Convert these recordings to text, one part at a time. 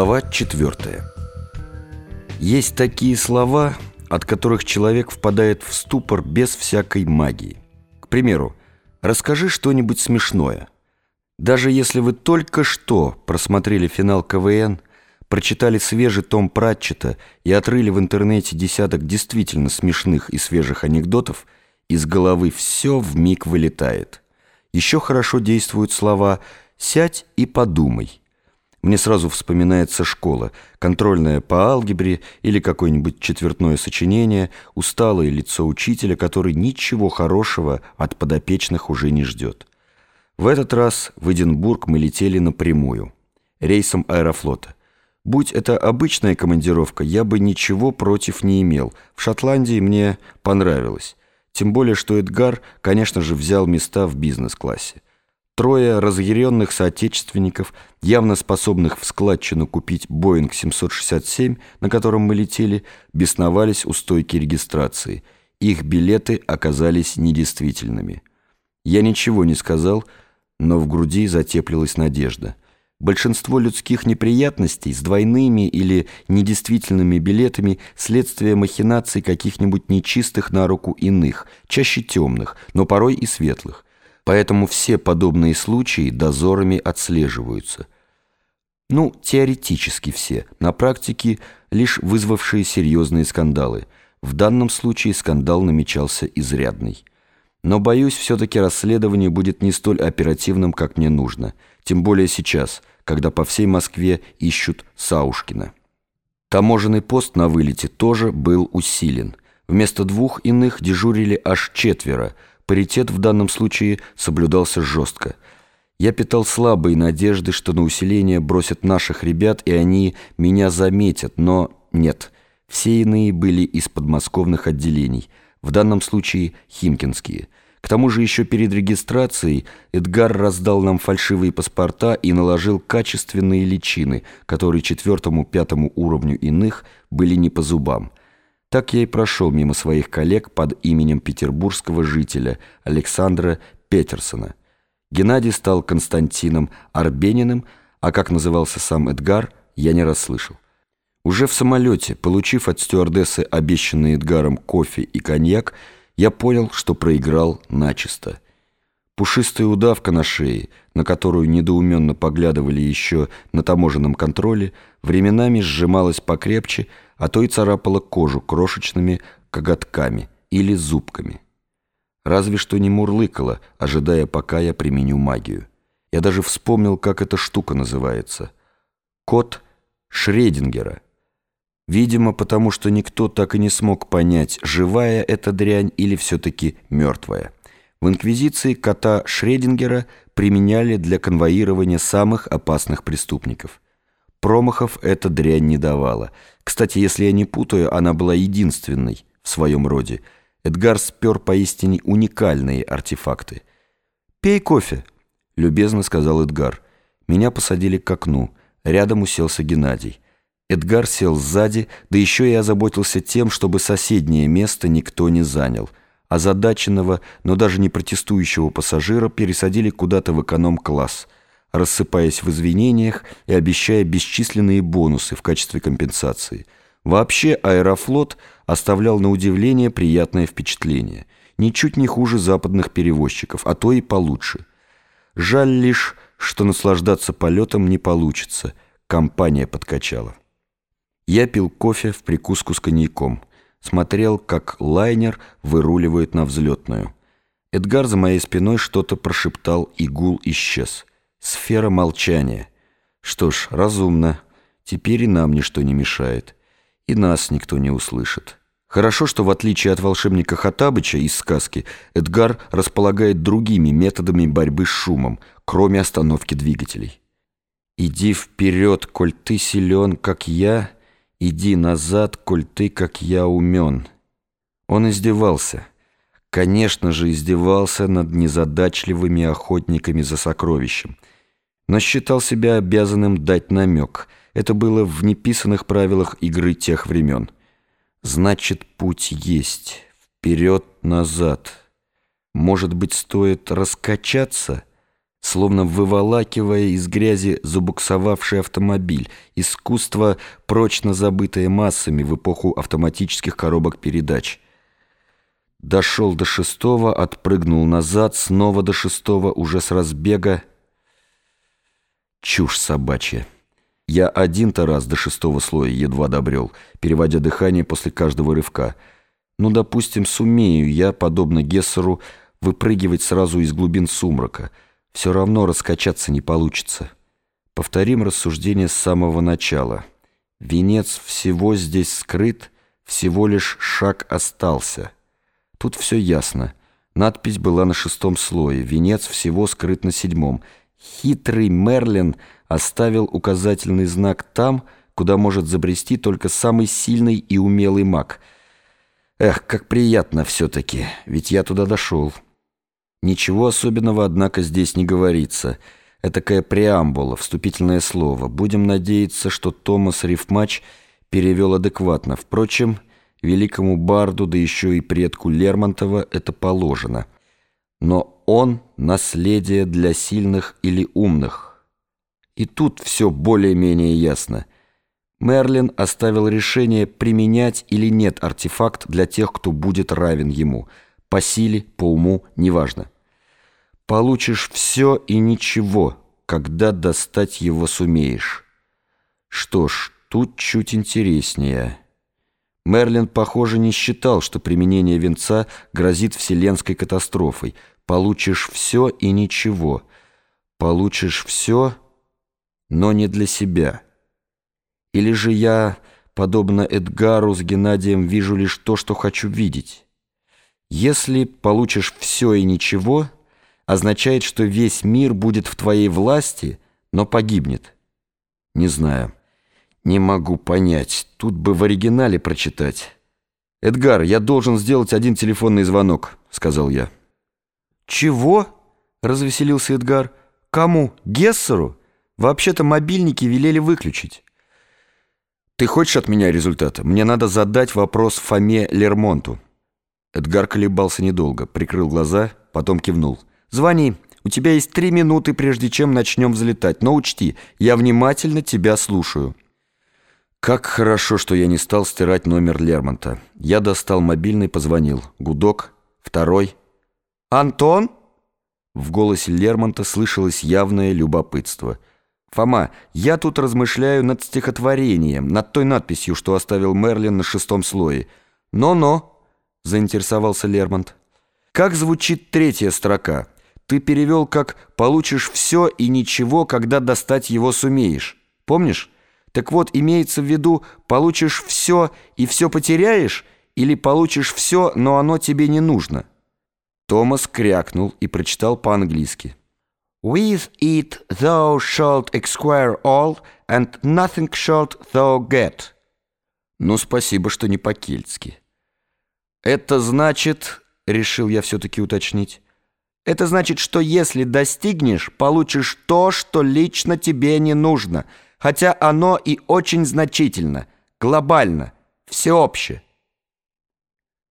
Глава 4. Есть такие слова, от которых человек впадает в ступор без всякой магии. К примеру, расскажи что-нибудь смешное. Даже если вы только что просмотрели финал КВН, прочитали свежий том Пратчета и отрыли в интернете десяток действительно смешных и свежих анекдотов, из головы все в миг вылетает. Еще хорошо действуют слова «сядь и подумай». Мне сразу вспоминается школа, контрольная по алгебре или какое-нибудь четвертное сочинение, усталое лицо учителя, который ничего хорошего от подопечных уже не ждет. В этот раз в Эдинбург мы летели напрямую, рейсом аэрофлота. Будь это обычная командировка, я бы ничего против не имел. В Шотландии мне понравилось. Тем более, что Эдгар, конечно же, взял места в бизнес-классе. Трое разъяренных соотечественников, явно способных в складчину купить «Боинг 767», на котором мы летели, бесновались у стойки регистрации. Их билеты оказались недействительными. Я ничего не сказал, но в груди затеплилась надежда. Большинство людских неприятностей с двойными или недействительными билетами следствие махинаций каких-нибудь нечистых на руку иных, чаще темных, но порой и светлых поэтому все подобные случаи дозорами отслеживаются. Ну, теоретически все, на практике лишь вызвавшие серьезные скандалы. В данном случае скандал намечался изрядный. Но, боюсь, все-таки расследование будет не столь оперативным, как мне нужно. Тем более сейчас, когда по всей Москве ищут Саушкина. Таможенный пост на вылете тоже был усилен. Вместо двух иных дежурили аж четверо – Паритет в данном случае соблюдался жестко. Я питал слабые надежды, что на усиление бросят наших ребят, и они меня заметят, но нет. Все иные были из подмосковных отделений, в данном случае химкинские. К тому же еще перед регистрацией Эдгар раздал нам фальшивые паспорта и наложил качественные личины, которые четвертому-пятому уровню иных были не по зубам. Так я и прошел мимо своих коллег под именем петербургского жителя Александра Петерсона. Геннадий стал Константином Арбениным, а как назывался сам Эдгар, я не расслышал. Уже в самолете, получив от стюардессы обещанный Эдгаром кофе и коньяк, я понял, что проиграл начисто. Пушистая удавка на шее, на которую недоуменно поглядывали еще на таможенном контроле, временами сжималась покрепче, а то и царапала кожу крошечными коготками или зубками. Разве что не мурлыкала, ожидая, пока я применю магию. Я даже вспомнил, как эта штука называется. Кот Шредингера. Видимо, потому что никто так и не смог понять, живая эта дрянь или все-таки мертвая. В Инквизиции кота Шредингера применяли для конвоирования самых опасных преступников – Промахов эта дрянь не давала. Кстати, если я не путаю, она была единственной в своем роде. Эдгар спер поистине уникальные артефакты. «Пей кофе», — любезно сказал Эдгар. Меня посадили к окну. Рядом уселся Геннадий. Эдгар сел сзади, да еще и озаботился тем, чтобы соседнее место никто не занял. Озадаченного, но даже не протестующего пассажира пересадили куда-то в эконом-класс — рассыпаясь в извинениях и обещая бесчисленные бонусы в качестве компенсации. Вообще Аэрофлот оставлял на удивление приятное впечатление. Ничуть не хуже западных перевозчиков, а то и получше. Жаль лишь, что наслаждаться полетом не получится. Компания подкачала. Я пил кофе в прикуску с коньяком. Смотрел, как лайнер выруливает на взлетную. Эдгар за моей спиной что-то прошептал, и гул исчез. Сфера молчания. Что ж, разумно. Теперь и нам ничто не мешает. И нас никто не услышит. Хорошо, что в отличие от волшебника Хатабыча из сказки, Эдгар располагает другими методами борьбы с шумом, кроме остановки двигателей. «Иди вперед, коль ты силен, как я, иди назад, коль ты, как я, умен». Он издевался. Конечно же, издевался над незадачливыми охотниками за сокровищем – но считал себя обязанным дать намек. Это было в неписанных правилах игры тех времен. Значит, путь есть. Вперед-назад. Может быть, стоит раскачаться? словно выволакивая из грязи забуксовавший автомобиль, искусство, прочно забытое массами в эпоху автоматических коробок передач. Дошел до шестого, отпрыгнул назад, снова до шестого, уже с разбега. Чушь собачья. Я один-то раз до шестого слоя едва добрел, переводя дыхание после каждого рывка. Ну, допустим, сумею я, подобно Гессеру, выпрыгивать сразу из глубин сумрака — все равно раскачаться не получится. Повторим рассуждение с самого начала. Венец всего здесь скрыт, всего лишь шаг остался. Тут все ясно. Надпись была на шестом слое, венец всего скрыт на седьмом. Хитрый Мерлин оставил указательный знак там, куда может забрести только самый сильный и умелый маг. Эх, как приятно все-таки, ведь я туда дошел». Ничего особенного, однако, здесь не говорится. Это такая преамбула, вступительное слово. Будем надеяться, что Томас Рифмач перевел адекватно. Впрочем, великому барду, да еще и предку Лермонтова, это положено. Но он — наследие для сильных или умных. И тут все более-менее ясно. Мерлин оставил решение, применять или нет артефакт для тех, кто будет равен ему — по силе, по уму, неважно. Получишь все и ничего, когда достать его сумеешь. Что ж, тут чуть интереснее. Мерлин, похоже, не считал, что применение венца грозит вселенской катастрофой. Получишь все и ничего. Получишь все, но не для себя. Или же я, подобно Эдгару с Геннадием, вижу лишь то, что хочу видеть? Если получишь все и ничего, означает, что весь мир будет в твоей власти, но погибнет. Не знаю. Не могу понять. Тут бы в оригинале прочитать. «Эдгар, я должен сделать один телефонный звонок», — сказал я. «Чего?» — развеселился Эдгар. «Кому? Гессеру? Вообще-то мобильники велели выключить». «Ты хочешь от меня результата? Мне надо задать вопрос Фоме Лермонту». Эдгар колебался недолго, прикрыл глаза, потом кивнул. «Звони. У тебя есть три минуты, прежде чем начнем взлетать. Но учти, я внимательно тебя слушаю». Как хорошо, что я не стал стирать номер Лермонта. Я достал мобильный, позвонил. Гудок. Второй. «Антон?» В голосе Лермонта слышалось явное любопытство. «Фома, я тут размышляю над стихотворением, над той надписью, что оставил Мерлин на шестом слое. Но-но». — заинтересовался Лермонт. «Как звучит третья строка? Ты перевел как «получишь все и ничего, когда достать его сумеешь». Помнишь? Так вот, имеется в виду «получишь все и все потеряешь» или «получишь все, но оно тебе не нужно». Томас крякнул и прочитал по-английски. With it thou shalt acquire all, and nothing shalt thou get. Ну, спасибо, что не по-кельтски. «Это значит...» — решил я все-таки уточнить. «Это значит, что если достигнешь, получишь то, что лично тебе не нужно, хотя оно и очень значительно, глобально, всеобще».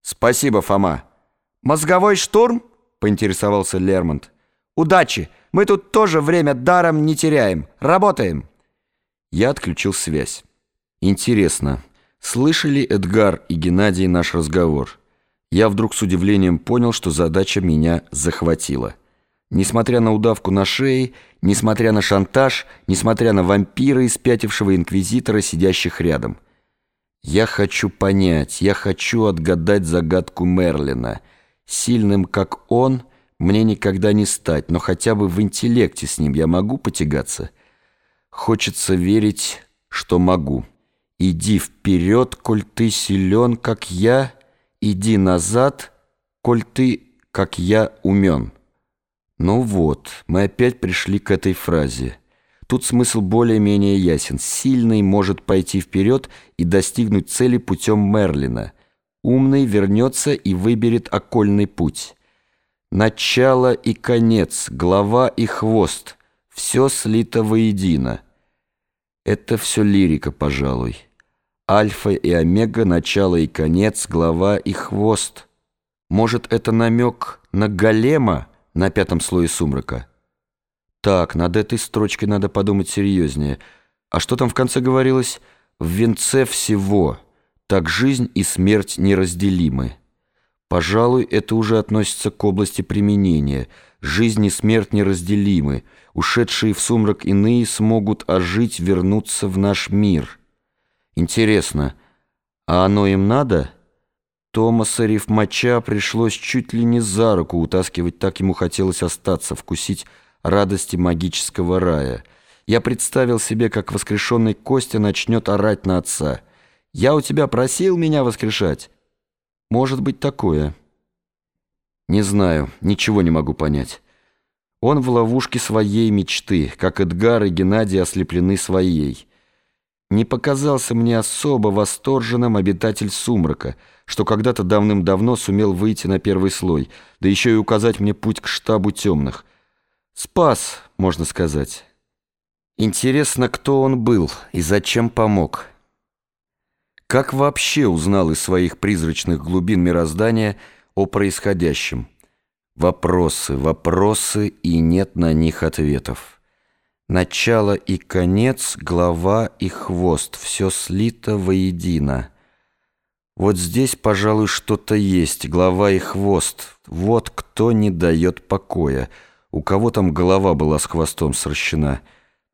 «Спасибо, Фома». «Мозговой штурм?» — поинтересовался Лермонт. «Удачи! Мы тут тоже время даром не теряем. Работаем!» Я отключил связь. «Интересно, слышали Эдгар и Геннадий наш разговор?» я вдруг с удивлением понял, что задача меня захватила. Несмотря на удавку на шее, несмотря на шантаж, несмотря на вампира и спятившего инквизитора, сидящих рядом. Я хочу понять, я хочу отгадать загадку Мерлина. Сильным, как он, мне никогда не стать, но хотя бы в интеллекте с ним я могу потягаться. Хочется верить, что могу. Иди вперед, коль ты силен, как я... «Иди назад, коль ты, как я, умен». Ну вот, мы опять пришли к этой фразе. Тут смысл более-менее ясен. Сильный может пойти вперед и достигнуть цели путем Мерлина. Умный вернется и выберет окольный путь. Начало и конец, голова и хвост — все слито воедино. Это все лирика, пожалуй. Альфа и омега, начало и конец, глава и хвост. Может, это намек на голема на пятом слое сумрака? Так, над этой строчкой надо подумать серьезнее. А что там в конце говорилось? В венце всего. Так жизнь и смерть неразделимы. Пожалуй, это уже относится к области применения. Жизнь и смерть неразделимы. Ушедшие в сумрак иные смогут ожить, вернуться в наш мир. Интересно, а оно им надо? Томаса Рифмача пришлось чуть ли не за руку утаскивать, так ему хотелось остаться, вкусить радости магического рая. Я представил себе, как воскрешенный Костя начнет орать на отца. «Я у тебя просил меня воскрешать?» «Может быть такое». «Не знаю, ничего не могу понять». Он в ловушке своей мечты, как Эдгар и Геннадий ослеплены своей. Не показался мне особо восторженным обитатель сумрака, что когда-то давным-давно сумел выйти на первый слой, да еще и указать мне путь к штабу темных. Спас, можно сказать. Интересно, кто он был и зачем помог. Как вообще узнал из своих призрачных глубин мироздания о происходящем? Вопросы, вопросы, и нет на них ответов. Начало и конец, голова и хвост, все слито воедино. Вот здесь, пожалуй, что-то есть, голова и хвост. Вот кто не дает покоя. У кого там голова была с хвостом сращена.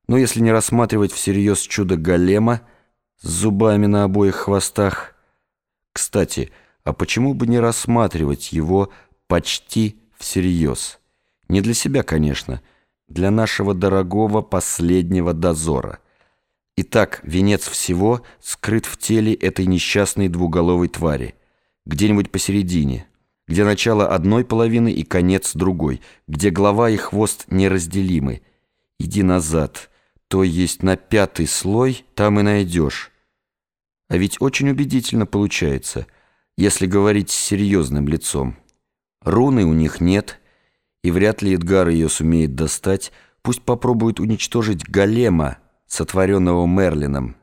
Но если не рассматривать всерьез чудо голема с зубами на обоих хвостах... Кстати, а почему бы не рассматривать его почти всерьез? Не для себя, конечно, — для нашего дорогого последнего дозора. Итак, венец всего скрыт в теле этой несчастной двуголовой твари, где-нибудь посередине, где начало одной половины и конец другой, где голова и хвост неразделимы. Иди назад, то есть на пятый слой, там и найдешь. А ведь очень убедительно получается, если говорить с серьезным лицом. Руны у них нет — и вряд ли Эдгар ее сумеет достать, пусть попробует уничтожить голема, сотворенного Мерлином.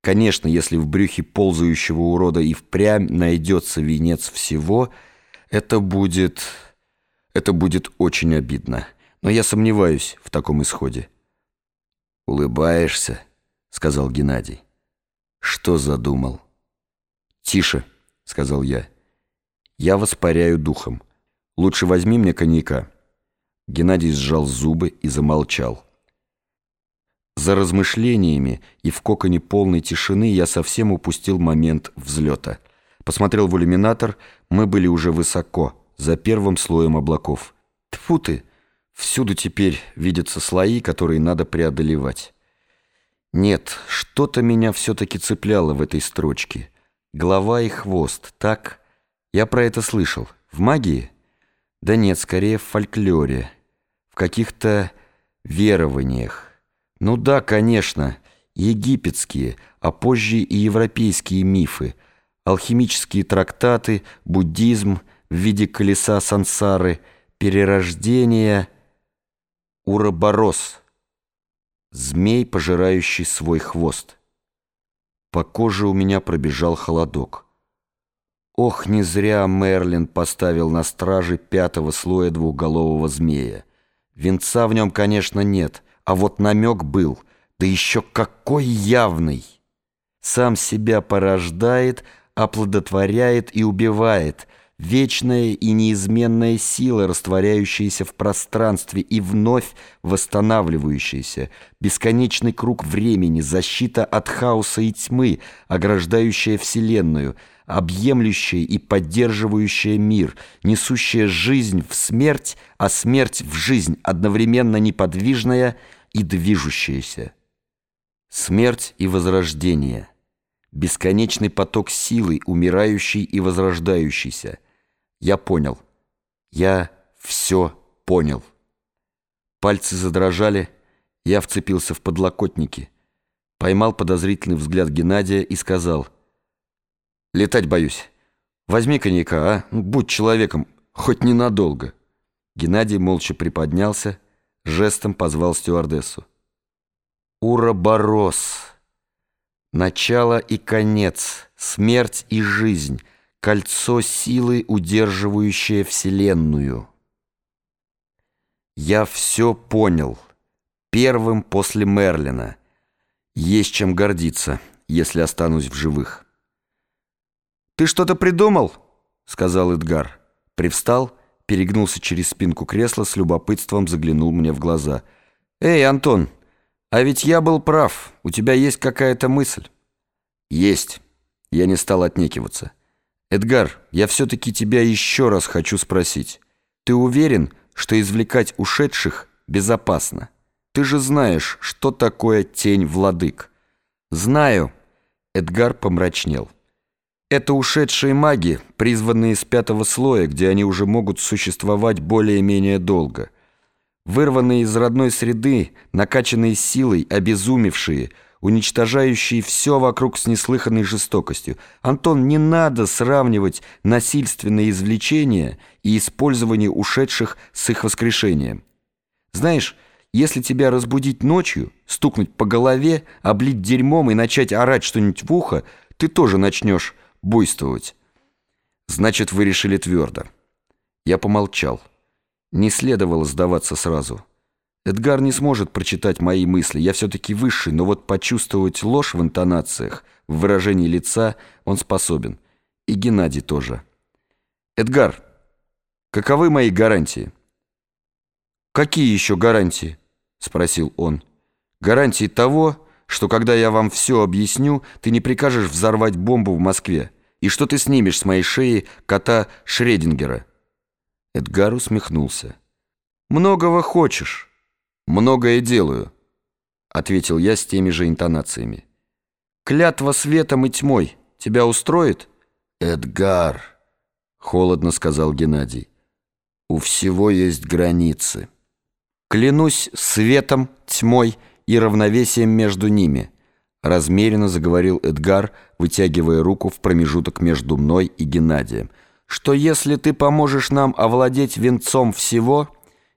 Конечно, если в брюхе ползающего урода и впрямь найдется венец всего, это будет... это будет очень обидно. Но я сомневаюсь в таком исходе. «Улыбаешься?» — сказал Геннадий. «Что задумал?» «Тише», — сказал я. «Я воспаряю духом. Лучше возьми мне коньяка». Геннадий сжал зубы и замолчал. За размышлениями и в коконе полной тишины я совсем упустил момент взлета. Посмотрел в иллюминатор, мы были уже высоко, за первым слоем облаков. Тфу ты! Всюду теперь видятся слои, которые надо преодолевать. Нет, что-то меня все-таки цепляло в этой строчке. Голова и хвост, так? Я про это слышал. В магии? Да нет, скорее в фольклоре, в каких-то верованиях. Ну да, конечно, египетские, а позже и европейские мифы, алхимические трактаты, буддизм в виде колеса сансары, перерождение, уроборос, змей, пожирающий свой хвост. По коже у меня пробежал холодок. Ох, не зря Мерлин поставил на страже пятого слоя двухголового змея. Венца в нем, конечно, нет, а вот намек был, да еще какой явный! Сам себя порождает, оплодотворяет и убивает, вечная и неизменная сила, растворяющаяся в пространстве и вновь восстанавливающаяся, бесконечный круг времени, защита от хаоса и тьмы, ограждающая Вселенную — объемлющая и поддерживающая мир, несущая жизнь в смерть, а смерть в жизнь, одновременно неподвижная и движущаяся. Смерть и возрождение. Бесконечный поток силы, умирающий и возрождающийся. Я понял. Я все понял. Пальцы задрожали, я вцепился в подлокотники, поймал подозрительный взгляд Геннадия и сказал — Летать боюсь. Возьми коньяка, а? Ну, будь человеком, хоть ненадолго». Геннадий молча приподнялся, жестом позвал стюардессу. Уроборос. Начало и конец, смерть и жизнь, кольцо силы, удерживающее Вселенную. Я все понял, первым после Мерлина. Есть чем гордиться, если останусь в живых. «Ты что-то придумал?» — сказал Эдгар. Привстал, перегнулся через спинку кресла, с любопытством заглянул мне в глаза. «Эй, Антон, а ведь я был прав. У тебя есть какая-то мысль?» «Есть». Я не стал отнекиваться. «Эдгар, я все-таки тебя еще раз хочу спросить. Ты уверен, что извлекать ушедших безопасно? Ты же знаешь, что такое тень владык». «Знаю». Эдгар помрачнел. Это ушедшие маги, призванные из пятого слоя, где они уже могут существовать более-менее долго. Вырванные из родной среды, накачанные силой, обезумевшие, уничтожающие все вокруг с неслыханной жестокостью. Антон, не надо сравнивать насильственное извлечение и использование ушедших с их воскрешением. Знаешь, если тебя разбудить ночью, стукнуть по голове, облить дерьмом и начать орать что-нибудь в ухо, ты тоже начнешь буйствовать. Значит, вы решили твердо. Я помолчал. Не следовало сдаваться сразу. Эдгар не сможет прочитать мои мысли. Я все-таки высший, но вот почувствовать ложь в интонациях, в выражении лица он способен. И Геннадий тоже. «Эдгар, каковы мои гарантии?» «Какие еще гарантии?» — спросил он. «Гарантии того, что когда я вам все объясню, ты не прикажешь взорвать бомбу в Москве, и что ты снимешь с моей шеи кота Шредингера». Эдгар усмехнулся. «Многого хочешь». «Многое делаю», — ответил я с теми же интонациями. «Клятва светом и тьмой тебя устроит?» «Эдгар», — холодно сказал Геннадий, — «у всего есть границы». «Клянусь светом, тьмой и равновесием между ними», — размеренно заговорил Эдгар, вытягивая руку в промежуток между мной и Геннадием, «что если ты поможешь нам овладеть венцом всего...»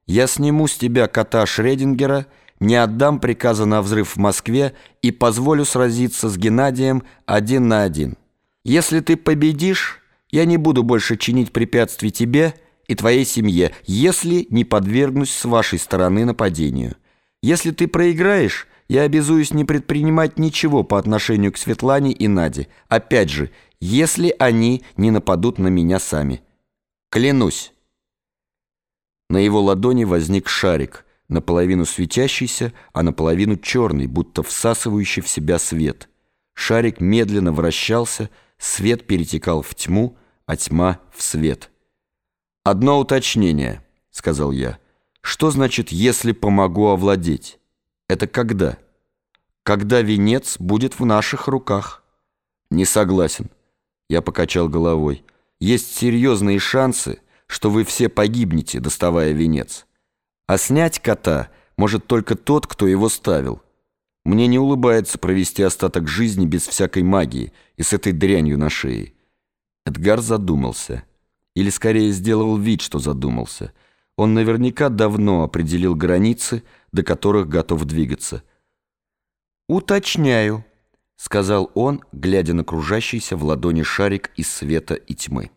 Я сниму с тебя кота Шредингера, не отдам приказа на взрыв в Москве и позволю сразиться с Геннадием один на один. Если ты победишь, я не буду больше чинить препятствий тебе и твоей семье, если не подвергнусь с вашей стороны нападению. Если ты проиграешь, я обязуюсь не предпринимать ничего по отношению к Светлане и Наде. Опять же, если они не нападут на меня сами. Клянусь. На его ладони возник шарик, наполовину светящийся, а наполовину черный, будто всасывающий в себя свет. Шарик медленно вращался, свет перетекал в тьму, а тьма в свет. «Одно уточнение», — сказал я. «Что значит, если помогу овладеть? Это когда?» «Когда венец будет в наших руках». «Не согласен», — я покачал головой. «Есть серьезные шансы», — что вы все погибнете, доставая венец. А снять кота может только тот, кто его ставил. Мне не улыбается провести остаток жизни без всякой магии и с этой дрянью на шее. Эдгар задумался. Или скорее сделал вид, что задумался. Он наверняка давно определил границы, до которых готов двигаться. «Уточняю», — сказал он, глядя на кружащийся в ладони шарик из света и тьмы.